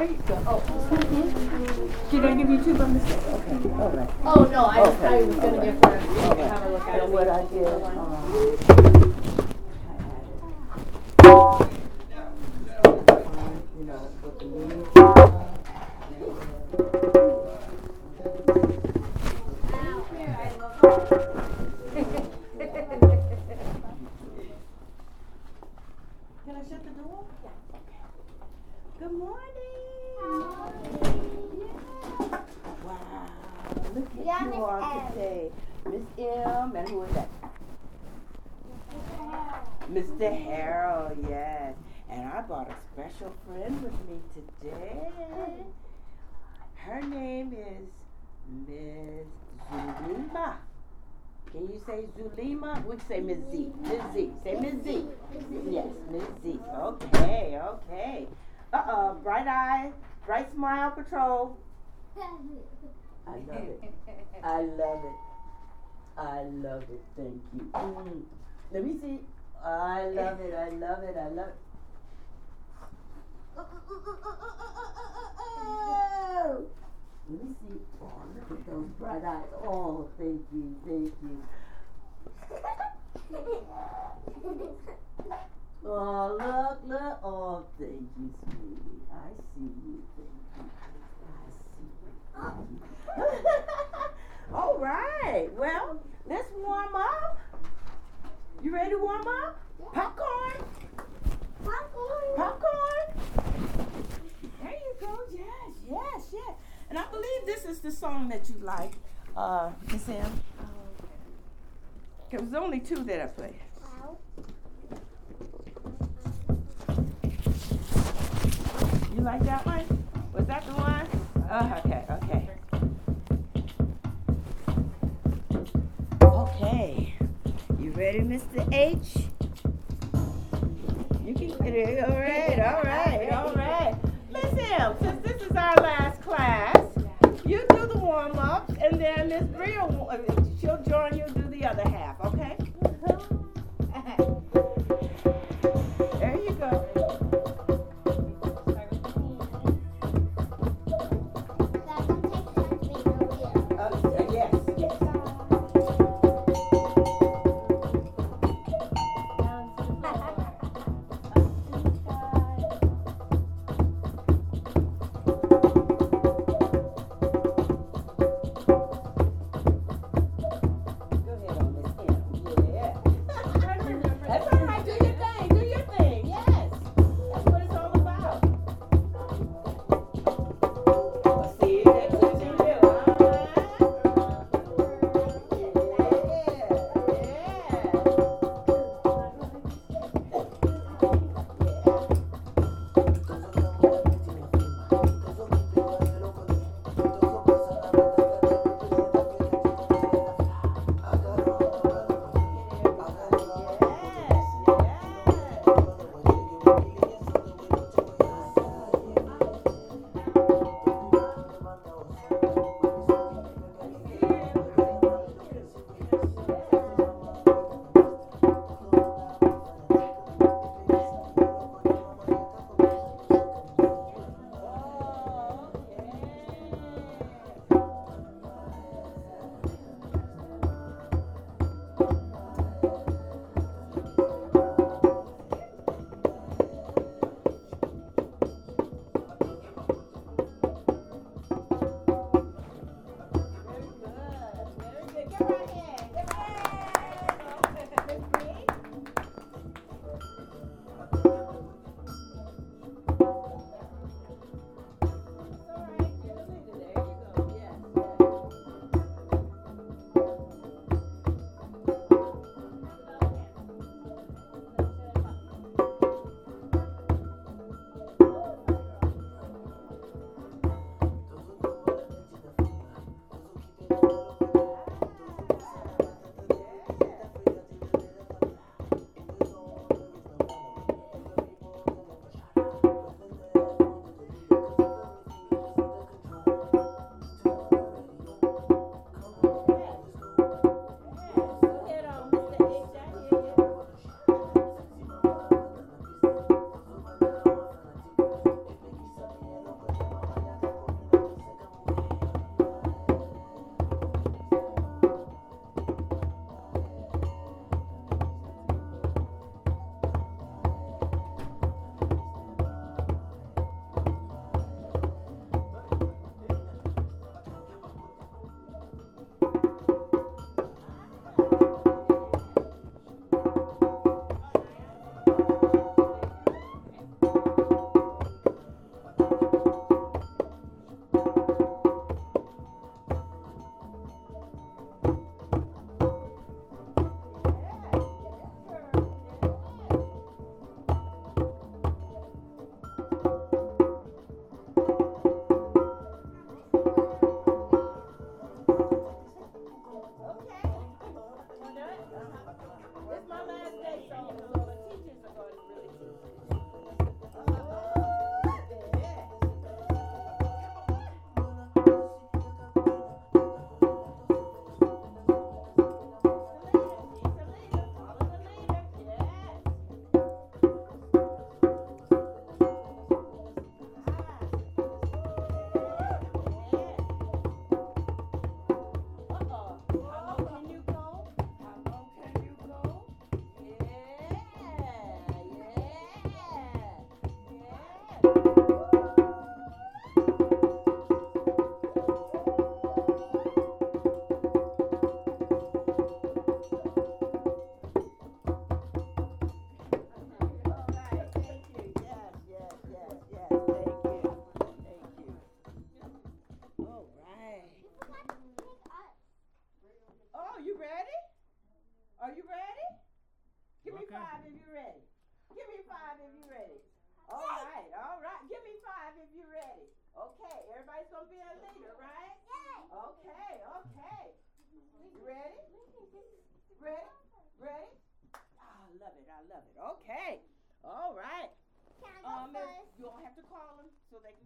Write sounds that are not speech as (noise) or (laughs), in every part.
There you go. Oh, did I give you two by mistake? Okay, all right. Oh, no, I, Okay. I was going to give her, Okay. have a look at it. What I did, um, you know, with the. Today. Her name is Ms. Zulima. Can you say Zulima? We say Ms. Z. Ms. Z. Say Ms. Z. Yes, Ms. Z. Okay, okay. Uh uh, bright eye, bright smile patrol. I love it. I love it. I love it. Thank you. Mm. Let me see. I love (laughs) it. I love it. I love it. Oh! Let me see. Oh, look at those bright eyes. Oh, thank you. Thank you. (laughs) Oh, look, look. Oh, thank you, sweetie. I see you. Thank you. I see you. (laughs) All right. Well, let's warm up. You ready to warm up? Popcorn? Popcorn? Popcorn. There you go. Yes, yes, yes. And I believe this is the song that you like, uh, Miss M. There was only two that I played. You like that one? Was that the one? Oh, okay, okay. Okay. You ready, Mr. H? You can. All right, all right, all right. Miss M, since this is our last class, you do the warm up, and then Miss Bria, uh, she'll join you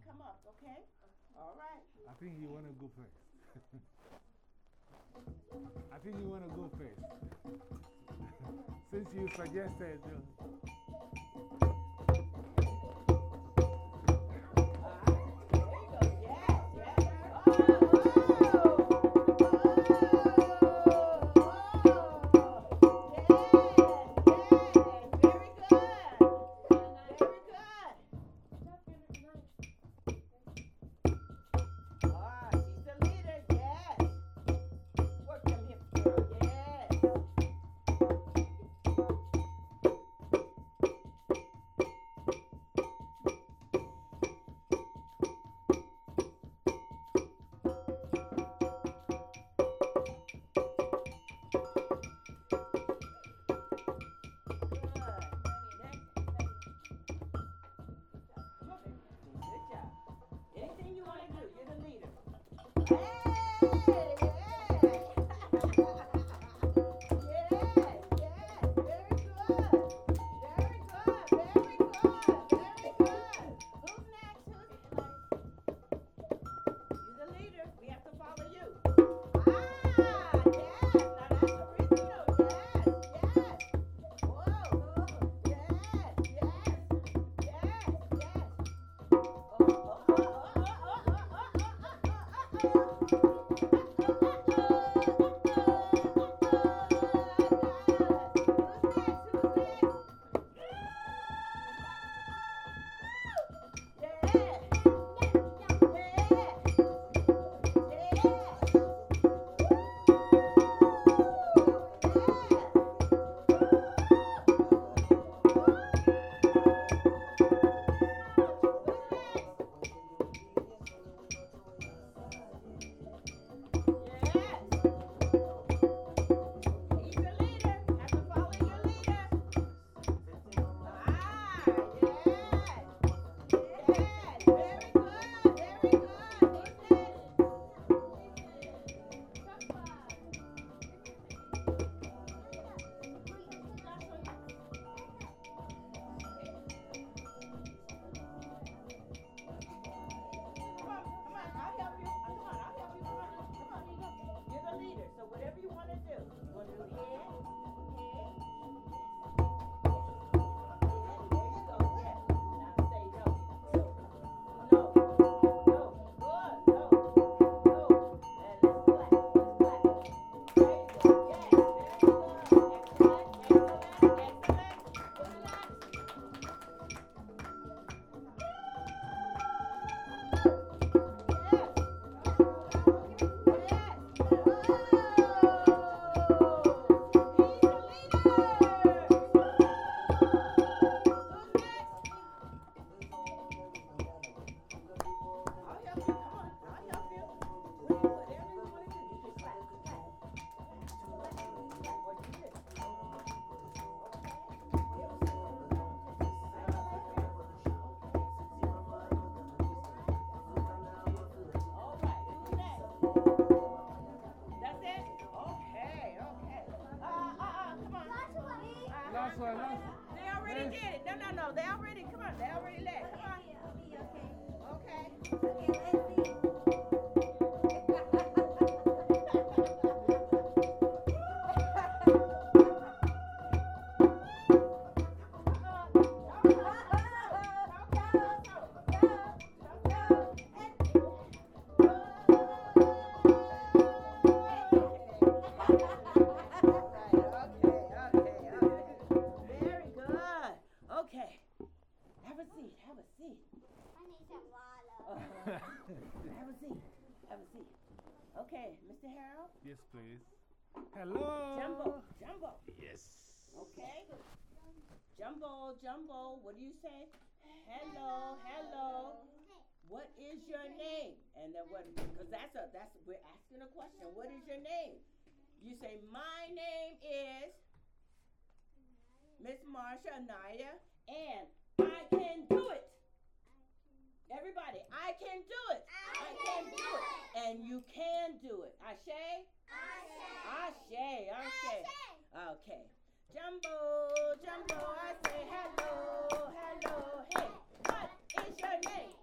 come up, okay? All right. I think you want to go first. (laughs) I think you want to go first. (laughs) Since you suggested. uh, They already did it. No, no, no. They already, come on. They already led. Come on. Okay. Very Mr. Harold? Yes, please. Hello? Jambo, Jambo. Yes. Okay. Jambo, Jambo, what do you say? Hello, hello. What is your name? And then what? Because that's a that's we're asking a question. What is your name? You say my name is Miss Marsha Anaya, and I can do it. Everybody, I can do it. I, I can, do, do it. it. And you can do it. Ashe? Ashe. Ashe. Ashe. Okay. Jambo, Jambo, I say hello, hello, hey. What is your name?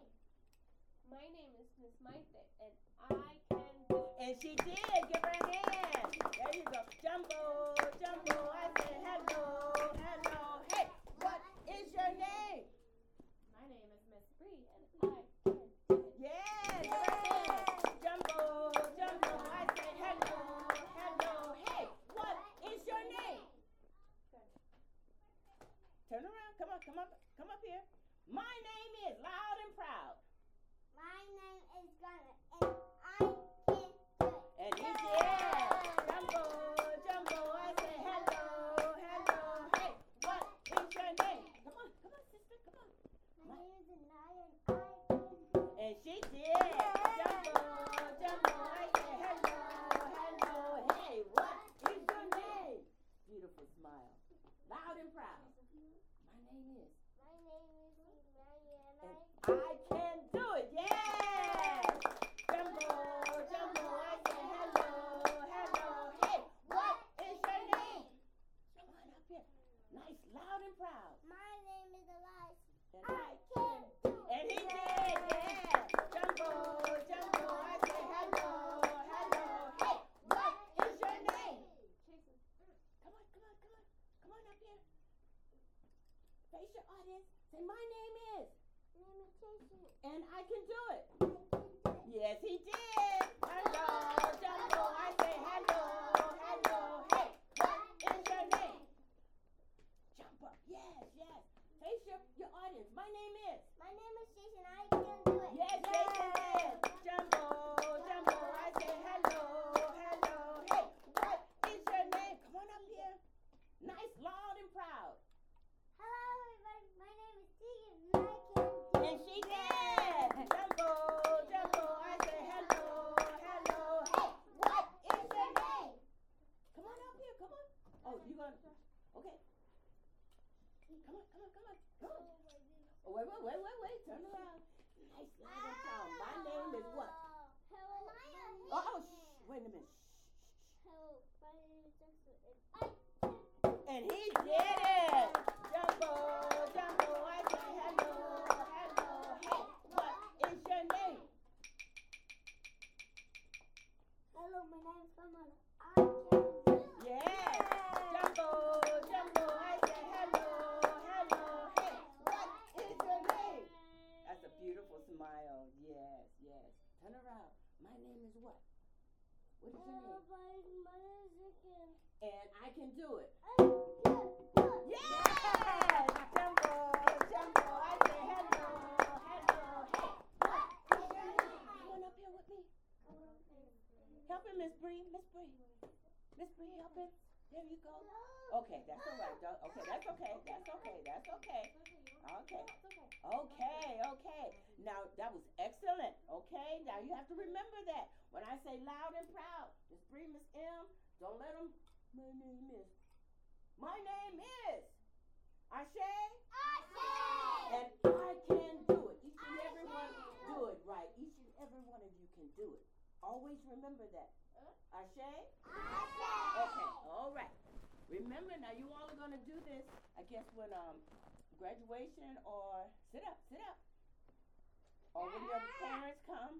My name is Miss Mindset, and I can do it. And she did. Give her a hand. There you go. Jambo. My name is Get it! Ashe? Ashe! Okay, all right. Remember now, you all are going to do this, I guess, when um, graduation or sit up, sit up. Or when your parents come.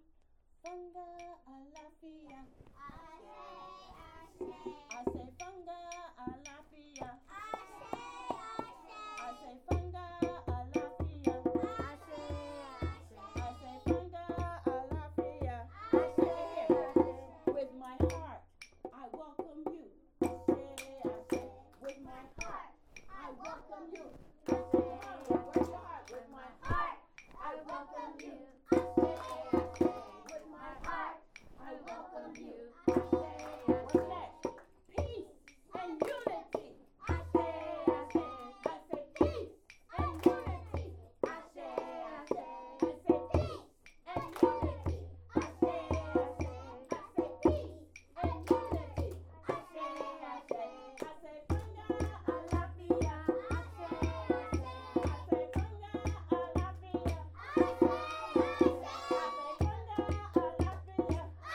Funga alafia. Ashe, ashe. I say funga alafia.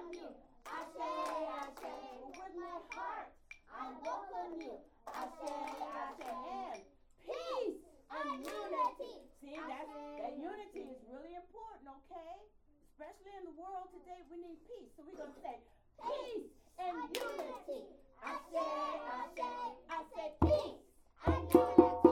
welcome you. I say, I say, with my heart, I welcome you. I say, I say, peace and unity. See, that, that unity is really important, okay? Especially in the world today, we need peace. So we're going to say, peace and unity. I say, I say, I say, peace and unity.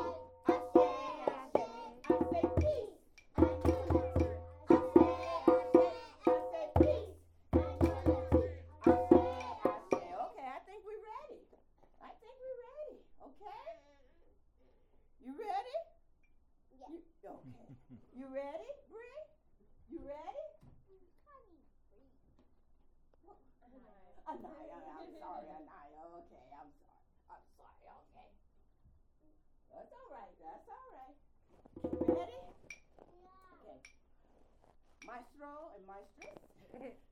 Okay. (laughs) You ready, Bree? You ready? Anaya, I'm sorry, Anaya. Okay, I'm sorry. I'm sorry, okay. That's all right, that's all right. Okay, ready? Okay. Maestro and maestress. (laughs)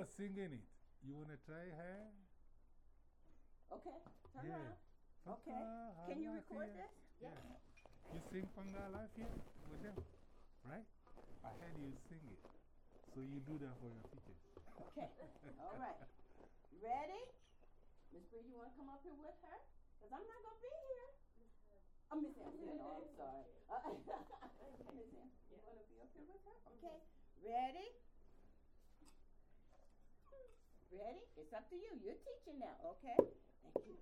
was singing it. You want to try her? Okay, turn Yeah. around. Okay. Can you record this? Yeah. You sing Fanga Alafia with them, right? I heard you sing it. So you do that for your teachers. Okay. (laughs) All right. Ready? Miss Bree, you wanna come up here with her? Cause I'm not gonna be here. Oh, Miss yeah, no, I'm sorry. Uh, (laughs) Miss you wanna be up here with her? Okay. Ready? Ready? It's up to you. You're teaching now, okay? Thank you.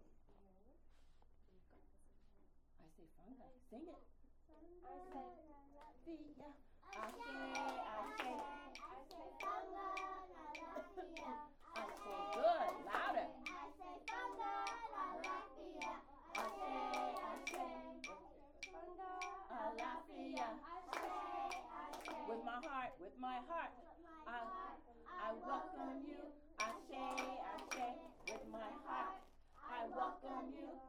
I say funga. Sing it. I say, Fia. I say, I say, I say fanga la lafia. I say good, louder. I say la lafia. I say, I say, Fanga alafia. I say, I say. With my heart, with my heart, I, I welcome you. I say, I say, with my heart, I welcome you.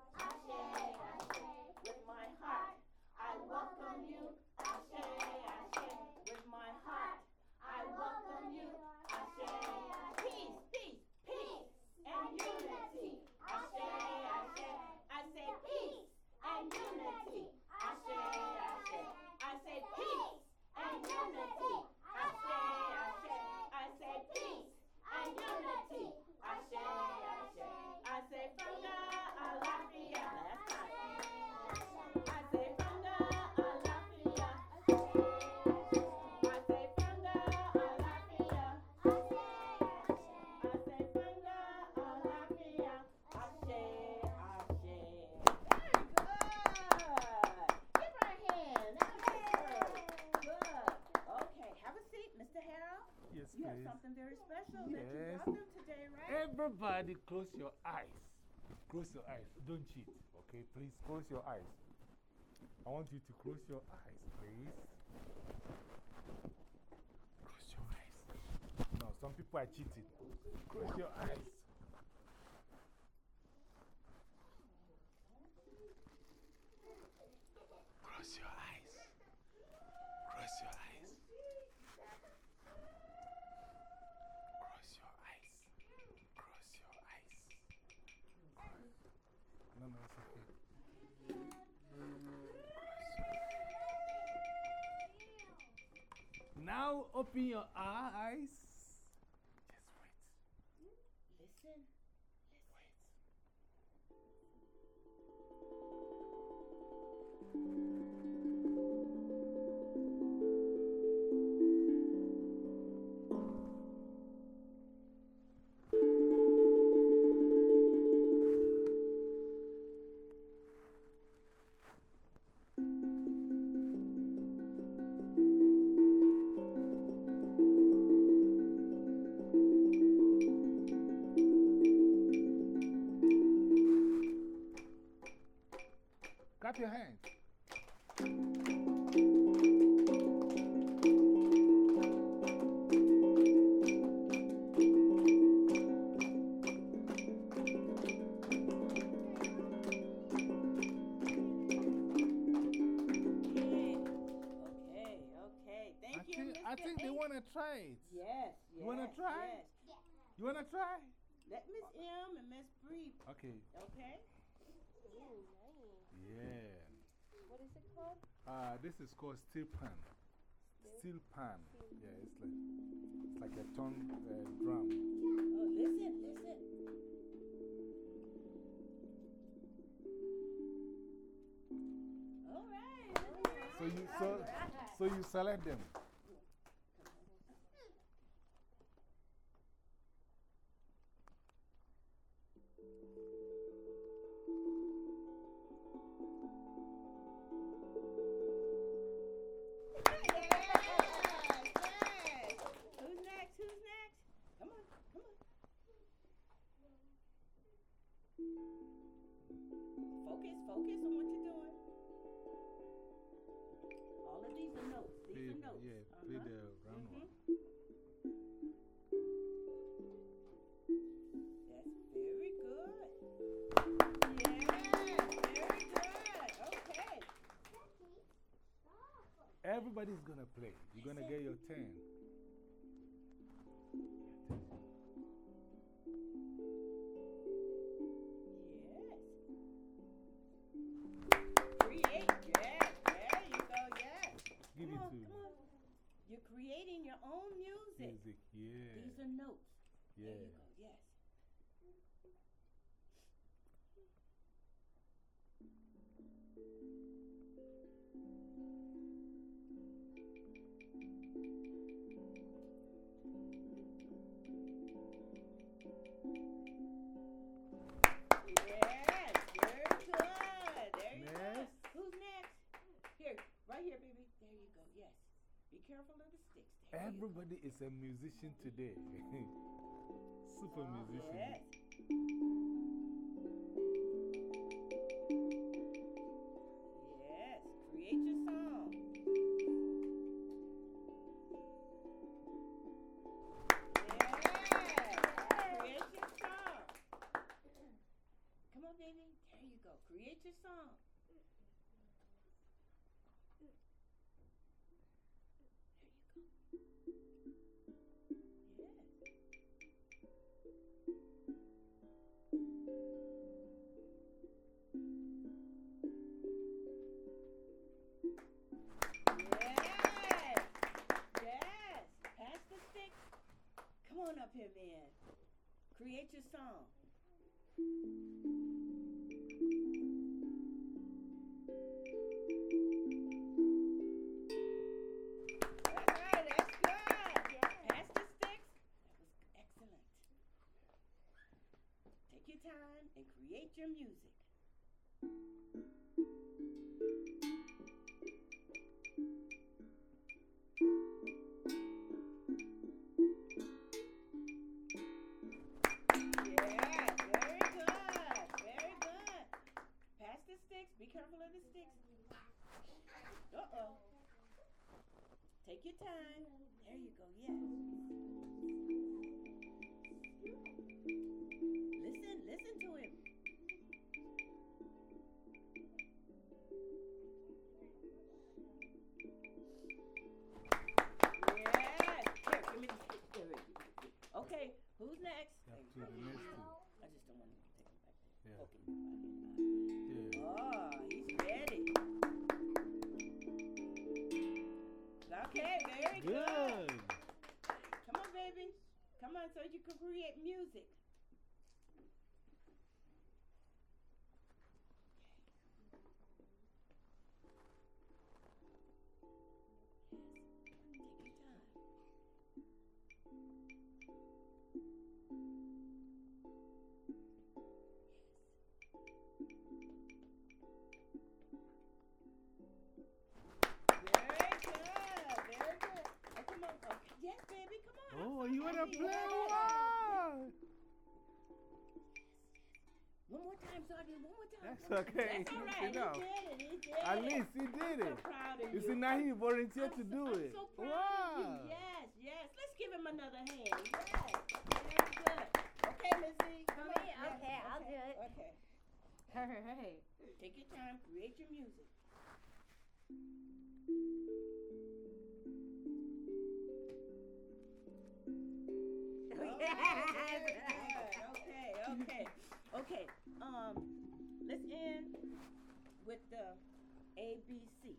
Yes, You have please. something very special that you Yes. brought them today, right? Everybody, close your eyes. Close your eyes. Don't cheat, okay? Please close your eyes. I want you to close your eyes, please. Close your eyes. No, some people are cheating. Close your eyes. Now open your eyes. this is called steel pan. Steel pan. Yeah, it's like, it's like a tongue uh, drum. Yeah. Oh, listen, listen. All right. So you, so, so you select them. Nobody's going to play. You're going to get your turn. careful of the Everybody is a musician today. (laughs) Super oh, musician. Create your song. That's okay. That's all You know. He did it. He did At it. least he did I'm it. so proud of You you. see, now he volunteered I'm to so- do I'm it. so proud wow. of you. Yes, yes. Let's give him another hand. Yes. Very good. Okay, Missy. Come on. Me? Yes, Okay, I'll do it. Okay. (laughs) All right. Take your time. Create your music. (laughs) All right, very. Okay, okay, okay. Let's end with the ABC.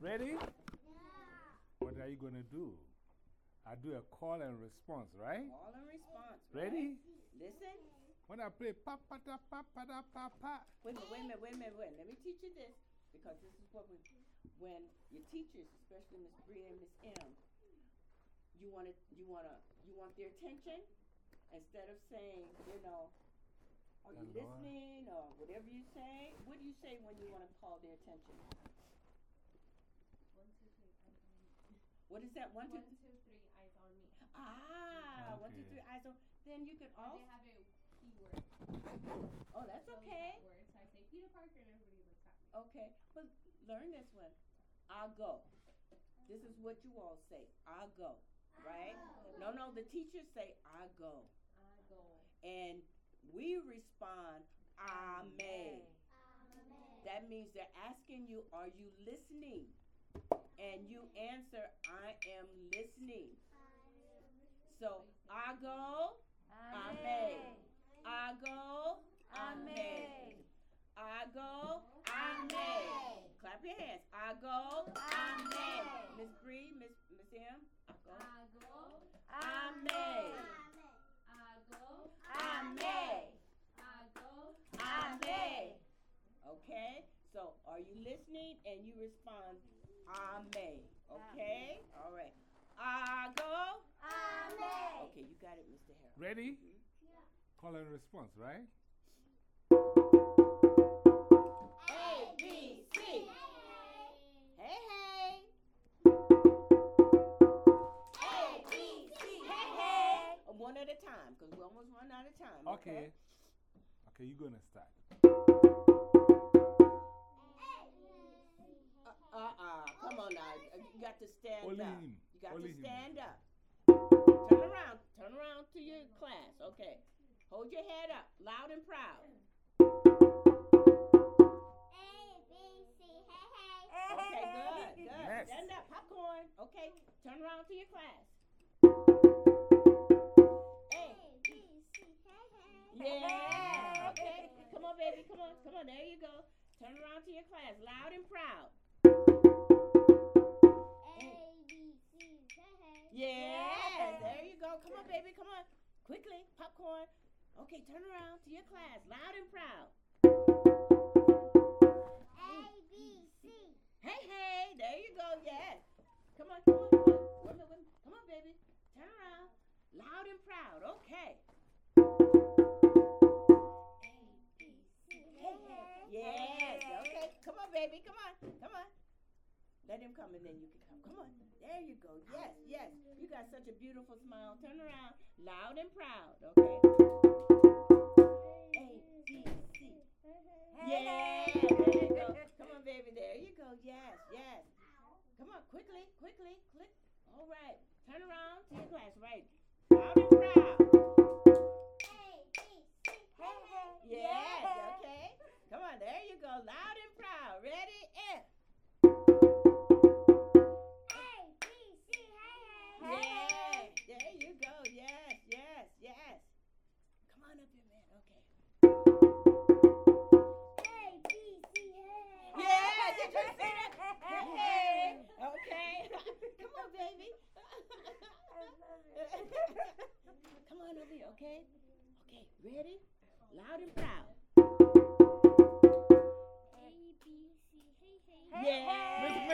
Ready? Yeah. What are you going to do? I do a call and response, right? Call and response. right? Ready? Listen. When I play pa pa da pa pa da pa pa. Wait a minute, wait a minute, wait a minute, wait. Let me teach you this because this is what we, when your teachers, especially Miss Bree and Miss M, you want to, you want to, you want their attention instead of saying, you know, are you listening or whatever you say. What do you say when you want to call their attention? One, two, three, eyes on me. What is that? One, two, One, two, three, eyes on me. ah, one, two, Okay. three, eyes on. Then you could Or also. they have a keyword. Oh, that's Those okay. that word. So I say Peter Parker and everybody looks at me. Okay, but learn this one. I'll go. This is what you all say. I'll go. Right? No, no, the teachers say I go. I go. And we respond, I may. That means they're asking you, Are you listening? And you answer, I am listening. So I go, I may. I go, I may. I go, I may. Clap your hands. I go, I may. Miss Bree, Miss Miss M, I go. I go. I may. I go. I may. I go. I may. Okay? So are you listening? And you respond, I. Okay? All right. I go. Okay, you got it, Mr. Harold. Ready? Mm-hmm. Yeah. Call and response, right? A, B, C. at a time, because we almost run out of time. Okay. Okay, you're going to start. Uh uh. Come on now. You got to stand Only up. him. You got Only to him. stand up. Turn around. Turn around to your class. Okay. Hold your head up, loud and proud. Okay, good, good. Yes. Stand up, popcorn. Okay, turn around to your class. Yeah. Okay, come on, baby. Come on, come on. There you go. Turn around to your class, loud and proud. Yeah, there you go. Come on, baby. Come on. Quickly, popcorn. Okay, turn around to your class, loud and proud.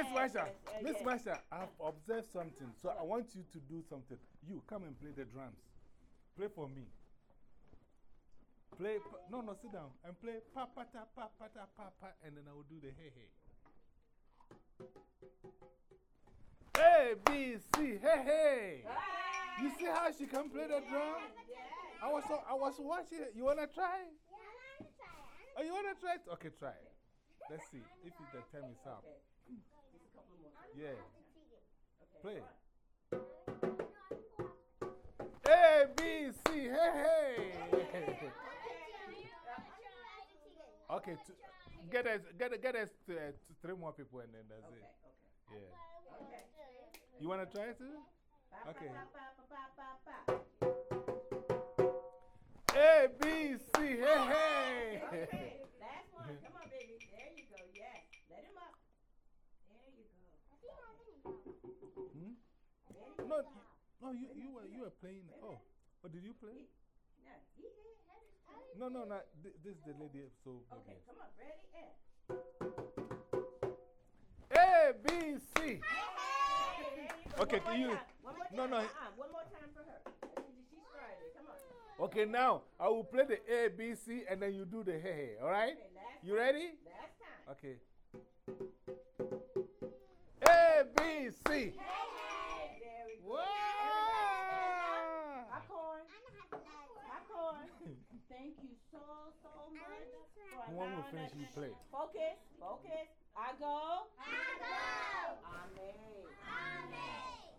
Miss, Marsha, Miss. Marsha, I've observed something. So I want you to do something. You come and play the drums. Play for me. Play, no, no, sit down and play pa pa ta pa pa ta pa pa, and then I will do the hey hey. A, B, C, hey, hey. You see how she can play the drum? I was, so, I was watching it. You want to try? Oh, you want to try it? Okay, try it. Let's see if the time is up. Yeah. Play. A, B, C, hey, hey. Okay, t get us, get, get us to, uh, to three more people and then that's it. Yeah. You want to try it too? Okay. A, B, C, hey, hey. Okay, last one. Come on, baby. There you go. Yes. Let him up. There you go. Hmm? No, no, you, you, were, you were playing. Oh, oh, did you play? No, he did. No, no, no. This, this is the lady. So, Okay, come on. Ready? And. A, B, C. There you. Okay, can you- time. One more time. no, no. Uh-uh. One more time for her. She started. Come on. Okay, now I will play the A, B, C, and then you do the hey, hey. All right? Okay, You ready? Last time. Okay. A, B, C. There we go. Wow! Popcorn. Popcorn. Thank you so, so much. for When we finish, you play. Focus. Focus. I go. I go. Amen. Okay.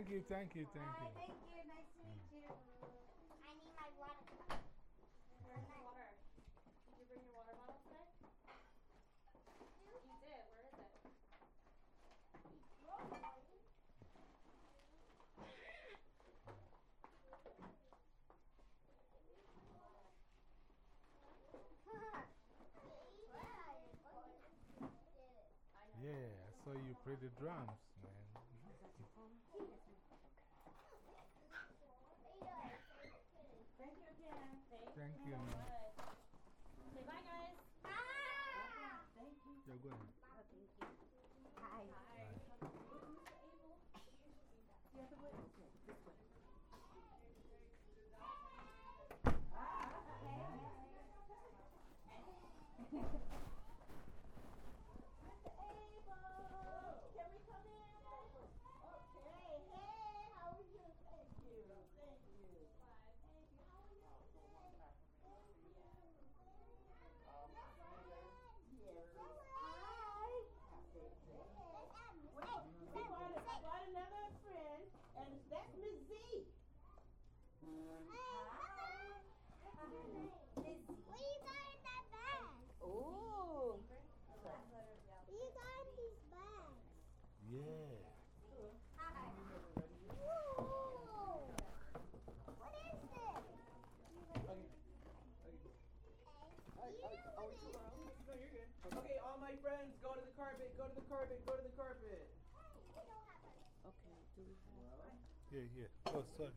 Thank you, thank you, thank you. Thank you. Nice to meet you. I need my water. Where's your water? Did you bring your water bottle today? You did. Where is it? (laughs) Yeah, I saw you play the drums, man. Thank you again. Thank you. Say bye, guys. Thank you. Yeah, go ahead. Hi. The other way? Okay, this way. Mr. Abel, can we come in? Okay, hey, how are you? Thank you, thank you. Thank you, how are you? We brought, I brought another friend, and that's Miss Z. What you got in that bag? Ooh. What you got in these bags? Yeah. Whoa. What is this? Okay, all my friends, go to the carpet, go to the carpet, go to the carpet. Okay, do we have? Yeah, yeah. Oh, sorry.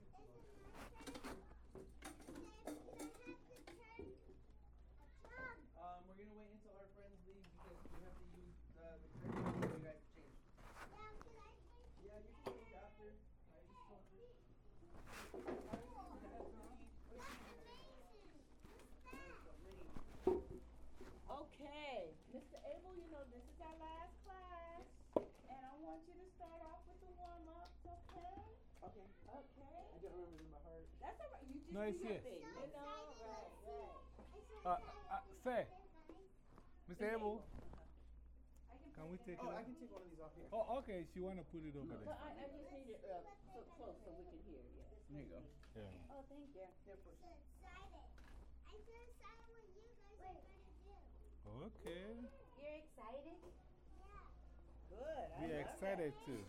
Um, we're gonna wait until our friends leave because we have to use uh, the curtain so you guys can change. Yeah, you can change after. I just told her. Okay, Mr. Abel, you know this is our last class. And I want you to start off with the warm ups, okay? Okay. Okay. I don't remember in my heart. That's all right. You just No, do it's here. thing. You know, right, right. Uh, uh, say, Mr. Abel, can we take it Oh, I off? can take one of these off here. Oh, okay. She want to put it over But there. I, I just need it uh, so close so we can hear you. Here you go. Yeah. Oh, thank you. Here, push. so excited. I'm so excited what you guys are gonna do. Okay. You're excited? Yeah. Good. I We love excited that. too.